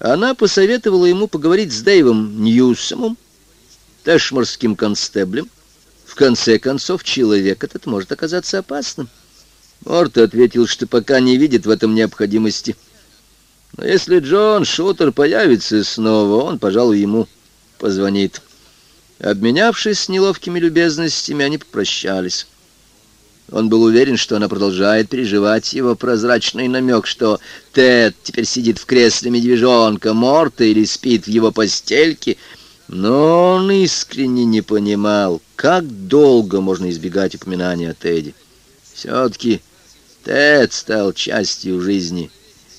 Она посоветовала ему поговорить с Дэйвом Ньюсомом, тэшморским констеблем. В конце концов, человек этот может оказаться опасным. Морт ответил, что пока не видит в этом необходимости. Но если Джон Шутер появится снова, он, пожалуй, ему позвонит. Обменявшись неловкими любезностями, они попрощались. Он был уверен, что она продолжает переживать его прозрачный намек, что Тед теперь сидит в кресле медвежонка Морта или спит в его постельке, но он искренне не понимал, как долго можно избегать упоминания о Теде. Все-таки Тед стал частью жизни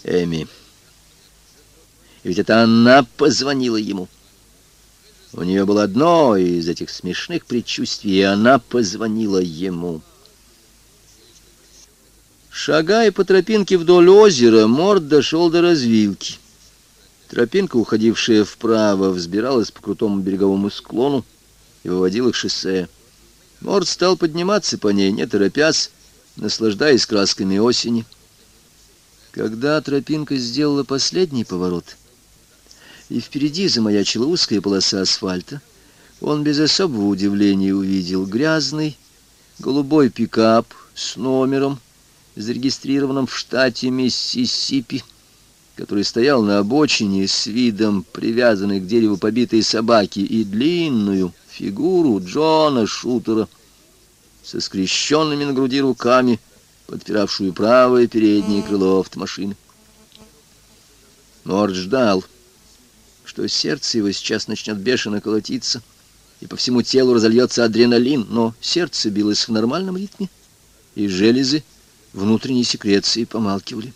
Эми. И ведь это она позвонила ему. У нее было одно из этих смешных предчувствий, и она позвонила ему. Шагая по тропинке вдоль озера, Морд дошел до развилки. Тропинка, уходившая вправо, взбиралась по крутому береговому склону и выводила к шоссе. Морд стал подниматься по ней, не торопясь, наслаждаясь красками осени. Когда тропинка сделала последний поворот, и впереди замаячила узкая полоса асфальта, он без особого удивления увидел грязный голубой пикап с номером зарегистрированном в штате Миссисипи, который стоял на обочине с видом привязанной к дереву побитой собаки и длинную фигуру Джона Шутера со скрещенными на груди руками, подпиравшую правое переднее крыло автомашины. Норд ждал, что сердце его сейчас начнет бешено колотиться, и по всему телу разольется адреналин, но сердце билось в нормальном ритме, и железы внутренней секреции помалкивали.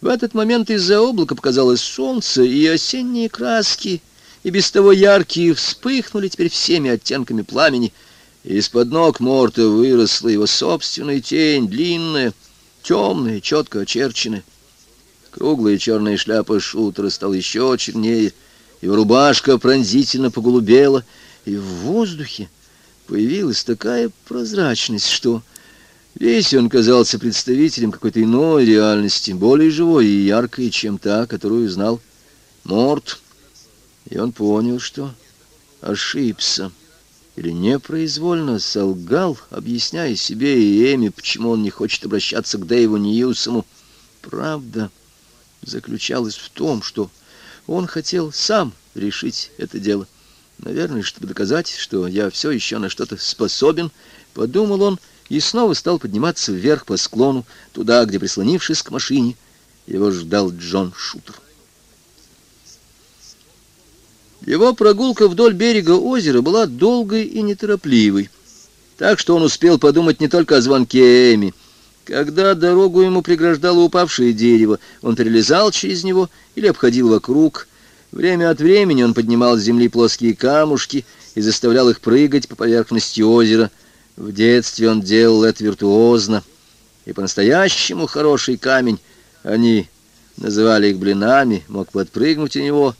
В этот момент из-за облака показалось солнце, и осенние краски, и без того яркие, вспыхнули теперь всеми оттенками пламени. Из-под ног Морта выросла его собственная тень, длинная, темная, четко очерченная. Круглая черная шляпа шутера стала еще чернее, его рубашка пронзительно поголубела, и в воздухе появилась такая прозрачность, что Весь он казался представителем какой-то иной реальности, более живой и яркой, чем та, которую знал Морт. И он понял, что ошибся или непроизвольно солгал, объясняя себе и Эми, почему он не хочет обращаться к Дэйву Ньюсому. Правда заключалась в том, что он хотел сам решить это дело. Наверное, чтобы доказать, что я все еще на что-то способен, подумал он, — и снова стал подниматься вверх по склону, туда, где, прислонившись к машине, его ждал Джон Шутер. Его прогулка вдоль берега озера была долгой и неторопливой, так что он успел подумать не только о звонке Эми. Когда дорогу ему преграждало упавшее дерево, он перелезал через него или обходил вокруг. Время от времени он поднимал с земли плоские камушки и заставлял их прыгать по поверхности озера — в детстве он делал это виртуозно, и по-настоящему хороший камень, они называли их блинами, мог подпрыгнуть у него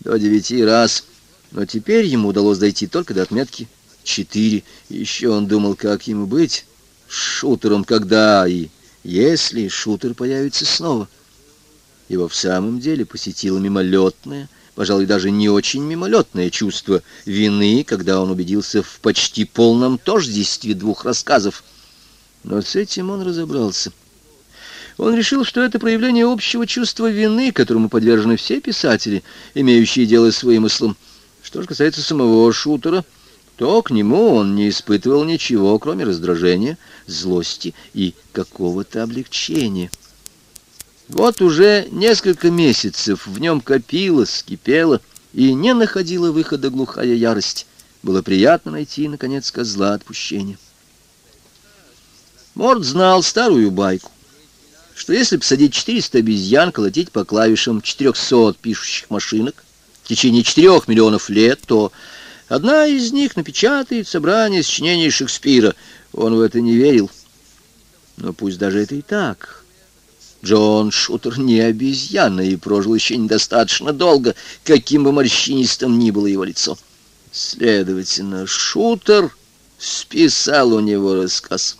до девяти раз, но теперь ему удалось дойти только до отметки четыре. Еще он думал, как ему быть шутером, когда и если шутер появится снова. Его в самом деле посетила мимолетная, пожалуй, даже не очень мимолетное чувство вины, когда он убедился в почти полном тождестве двух рассказов. Но с этим он разобрался. Он решил, что это проявление общего чувства вины, которому подвержены все писатели, имеющие дело с вымыслом. Что же касается самого шутера, то к нему он не испытывал ничего, кроме раздражения, злости и какого-то облегчения. Вот уже несколько месяцев в нем копилось, кипело, и не находила выхода глухая ярость. Было приятно найти, наконец, козла отпущения. Морд знал старую байку, что если посадить 400 обезьян, колотить по клавишам 400 пишущих машинок в течение 4 миллионов лет, то одна из них напечатает собрание сочинений Шекспира. Он в это не верил. Но пусть даже это и так. Джон Шутер не обезьяна и прожил еще недостаточно долго, каким бы морщинистым ни было его лицо. Следовательно, Шутер списал у него рассказ.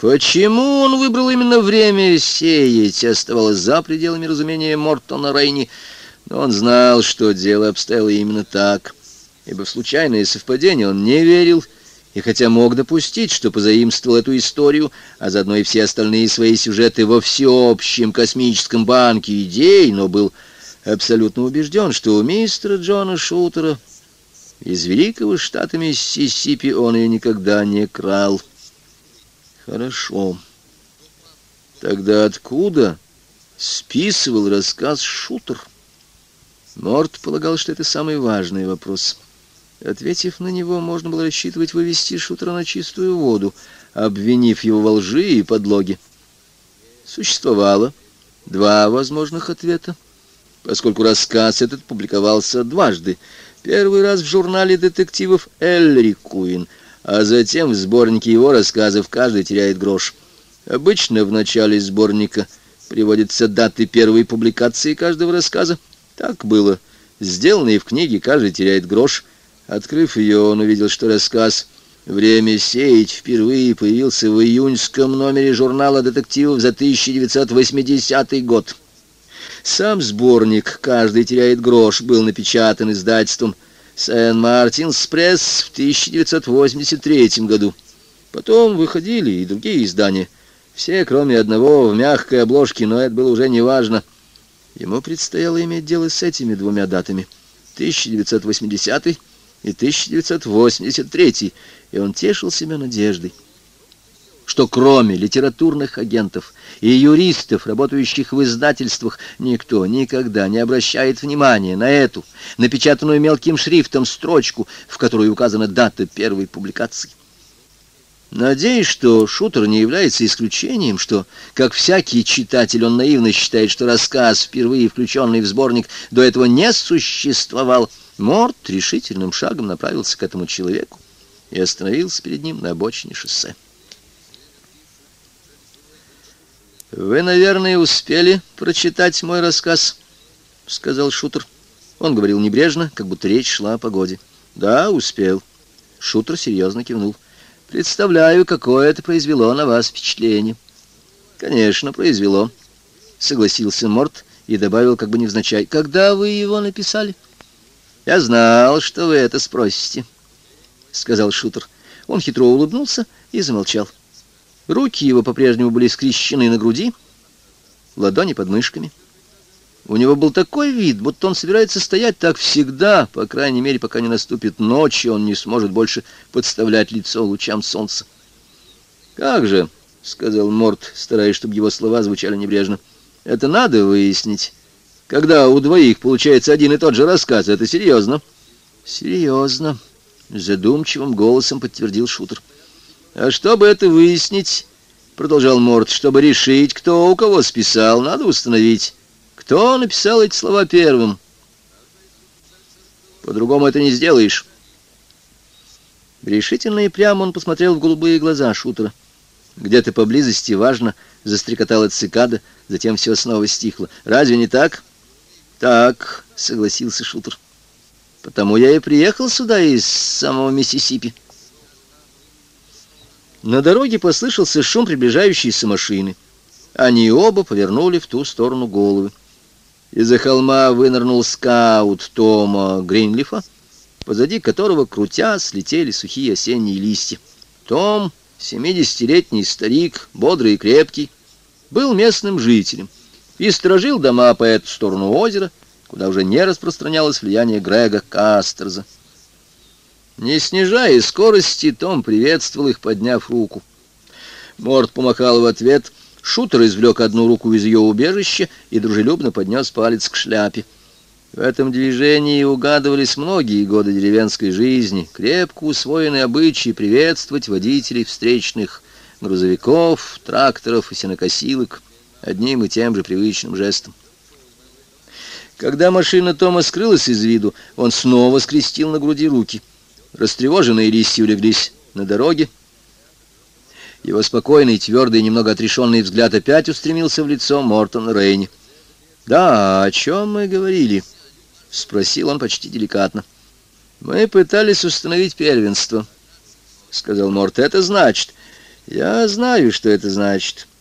Почему он выбрал именно время сеять, оставалось за пределами разумения Мортона Рейни, но он знал, что дело обстояло именно так, ибо в случайное совпадение он не верил, и хотя мог допустить, что позаимствовал эту историю, а заодно и все остальные свои сюжеты во всеобщем космическом банке идей, но был абсолютно убежден, что у мистера Джона Шутера из великого штата Миссисипи он ее никогда не крал. Хорошо. Тогда откуда списывал рассказ Шутер? Морд полагал, что это самый важный вопрос. Ответив на него, можно было рассчитывать вывести Шутера на чистую воду, обвинив его во лжи и подлоге. Существовало два возможных ответа, поскольку рассказ этот публиковался дважды. Первый раз в журнале детективов «Эльри Куин», а затем в сборнике его рассказов «Каждый теряет грош». Обычно в начале сборника приводятся даты первой публикации каждого рассказа. Так было. Сделанный в книге «Каждый теряет грош» Открыв ее, он увидел, что рассказ «Время сеять» впервые появился в июньском номере журнала детективов за 1980 год. Сам сборник «Каждый теряет грош» был напечатан издательством «Сен-Мартинс Пресс» в 1983 году. Потом выходили и другие издания. Все, кроме одного, в мягкой обложке, но это было уже неважно. Ему предстояло иметь дело с этими двумя датами. 1980 и 1983, и он тешил себя надеждой, что кроме литературных агентов и юристов, работающих в издательствах, никто никогда не обращает внимания на эту, напечатанную мелким шрифтом строчку, в которой указана дата первой публикации. Надеюсь, что шутер не является исключением, что, как всякий читатель, он наивно считает, что рассказ, впервые включенный в сборник, до этого не существовал, Морт решительным шагом направился к этому человеку и остановился перед ним на обочине шоссе. «Вы, наверное, успели прочитать мой рассказ», — сказал Шутер. Он говорил небрежно, как будто речь шла о погоде. «Да, успел». Шутер серьезно кивнул. «Представляю, какое это произвело на вас впечатление». «Конечно, произвело», — согласился Морт и добавил, как бы невзначай. «Когда вы его написали?» «Я знал, что вы это спросите», — сказал Шутер. Он хитро улыбнулся и замолчал. Руки его по-прежнему были скрещены на груди, ладони под мышками. У него был такой вид, будто он собирается стоять так всегда, по крайней мере, пока не наступит ночь, и он не сможет больше подставлять лицо лучам солнца. «Как же», — сказал Морт, стараясь, чтобы его слова звучали небрежно, — «это надо выяснить». Когда у двоих получается один и тот же рассказ, это серьезно. Серьезно, задумчивым голосом подтвердил шутер. А чтобы это выяснить, продолжал Морд, чтобы решить, кто у кого списал, надо установить, кто написал эти слова первым. По-другому это не сделаешь. Решительно и прямо он посмотрел в голубые глаза шутера. Где-то поблизости, важно, застрекотала цикада, затем все снова стихло. Разве не так? — «Так», — согласился Шутер. «Потому я и приехал сюда из самого Миссисипи». На дороге послышался шум приближающейся машины. Они оба повернули в ту сторону головы. Из-за холма вынырнул скаут Тома Гринлифа, позади которого, крутя, слетели сухие осенние листья. Том, семидесятилетний старик, бодрый и крепкий, был местным жителем и сторожил дома по эту сторону озера, куда уже не распространялось влияние Грега Кастерза. Не снижая скорости, Том приветствовал их, подняв руку. Морд помахал в ответ, шутер извлек одну руку из ее убежища и дружелюбно поднес палец к шляпе. В этом движении угадывались многие годы деревенской жизни, крепко усвоенные обычаи приветствовать водителей встречных грузовиков, тракторов и сенокосилок одним и тем же привычным жестом. Когда машина Тома скрылась из виду, он снова скрестил на груди руки. Растревоженные листья улеглись на дороге. Его спокойный, твердый, немного отрешенный взгляд опять устремился в лицо Мортона Рейни. «Да, о чем мы говорили?» — спросил он почти деликатно. «Мы пытались установить первенство», — сказал Морт. «Это значит, «Я знаю, что это значит», —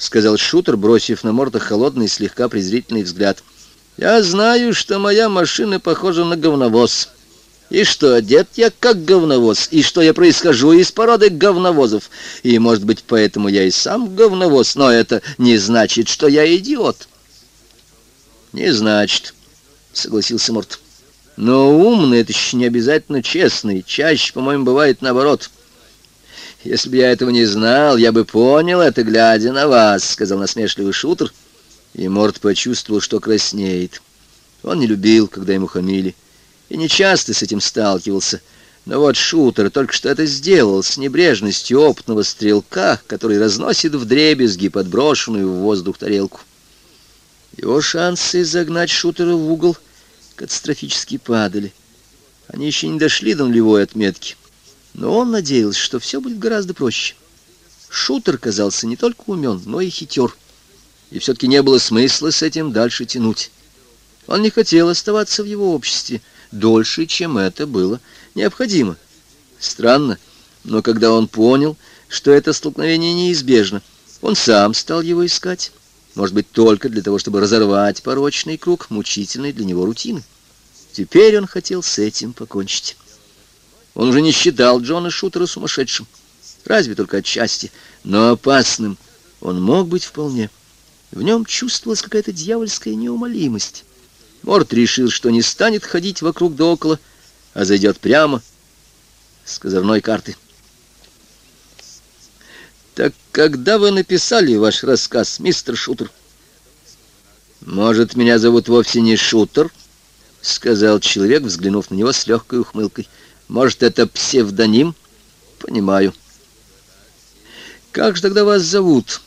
сказал Шутер, бросив на Морта холодный, слегка презрительный взгляд. «Я знаю, что моя машина похожа на говновоз, и что одет я как говновоз, и что я происхожу из породы говновозов, и, может быть, поэтому я и сам говновоз, но это не значит, что я идиот». «Не значит», — согласился Морт. «Но умный — это еще не обязательно честный, чаще, по-моему, бывает наоборот». «Если бы я этого не знал, я бы понял это, глядя на вас», — сказал насмешливый шутер. И Морд почувствовал, что краснеет. Он не любил, когда ему хамили, и не часто с этим сталкивался. Но вот шутер только что это сделал с небрежностью опытного стрелка, который разносит вдребезги подброшенную в воздух тарелку. Его шансы загнать шутера в угол катастрофически падали. Они еще не дошли до нулевой отметки. Но он надеялся, что все будет гораздо проще. Шутер казался не только умен, но и хитер. И все-таки не было смысла с этим дальше тянуть. Он не хотел оставаться в его обществе дольше, чем это было необходимо. Странно, но когда он понял, что это столкновение неизбежно, он сам стал его искать. Может быть, только для того, чтобы разорвать порочный круг мучительной для него рутины. Теперь он хотел с этим покончить. Он уже не считал Джона Шутера сумасшедшим, разве только отчасти, но опасным он мог быть вполне. В нем чувствовалась какая-то дьявольская неумолимость. Морт решил, что не станет ходить вокруг да около, а зайдет прямо с козырной карты. «Так когда вы написали ваш рассказ, мистер Шутер?» «Может, меня зовут вовсе не Шутер?» — сказал человек, взглянув на него с легкой ухмылкой. Может, это псевдоним? Понимаю. Как же тогда вас зовут?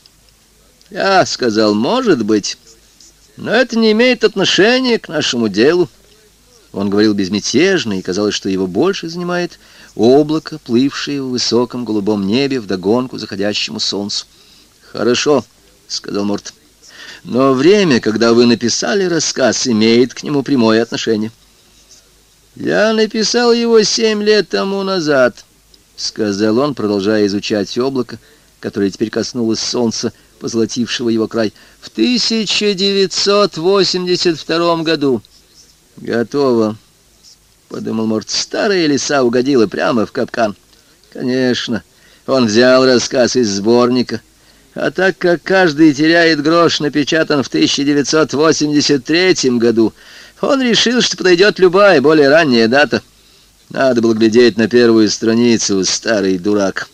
Я сказал, может быть. Но это не имеет отношения к нашему делу. Он говорил безмятежно, и казалось, что его больше занимает облако, плывшее в высоком голубом небе вдогонку заходящему солнцу. «Хорошо», — сказал Морт. «Но время, когда вы написали рассказ, имеет к нему прямое отношение». «Я написал его семь лет тому назад», — сказал он, продолжая изучать облако, которое теперь коснулось солнца, позолотившего его край, — «в 1982 году». «Готово», — подумал Морт. «Старая лиса угодила прямо в капкан». «Конечно, он взял рассказ из сборника». А так как каждый теряет грош напечатан в 1983 году, он решил, что подойдет любая, более ранняя дата. Надо было глядеть на первую страницу, старый дурак.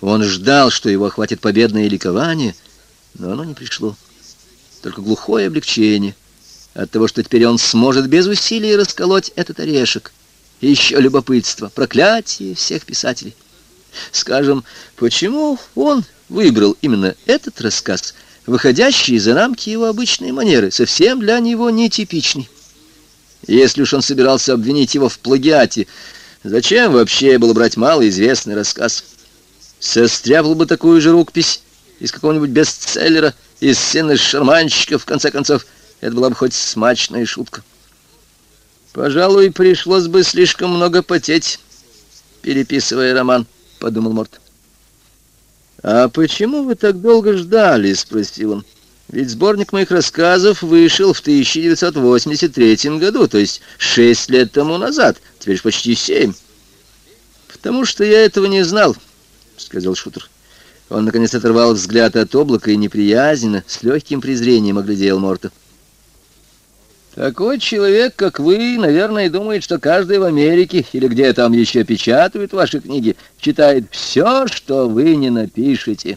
Он ждал, что его охватит победное ликование, но оно не пришло. Только глухое облегчение от того, что теперь он сможет без усилий расколоть этот орешек. Еще любопытство, проклятие всех писателей. Скажем, почему он выбрал именно этот рассказ — выходящий за рамки его обычной манеры, совсем для него нетипичный. Если уж он собирался обвинить его в плагиате, зачем вообще было брать малоизвестный рассказ? Состряпал бы такую же рукопись из какого-нибудь бестселлера, из сцены шарманщика, в конце концов, это была бы хоть смачная шутка. «Пожалуй, пришлось бы слишком много потеть, переписывая роман», — подумал Морт. «А почему вы так долго ждали?» — спросил он. «Ведь сборник моих рассказов вышел в 1983 году, то есть шесть лет тому назад, теперь почти семь». «Потому что я этого не знал», — сказал Шутер. Он, наконец, оторвал взгляд от облака и неприязненно, с легким презрением оглядел Морта. Такой человек, как вы, наверное, думает, что каждый в Америке или где там еще печатают ваши книги, читает все, что вы не напишете.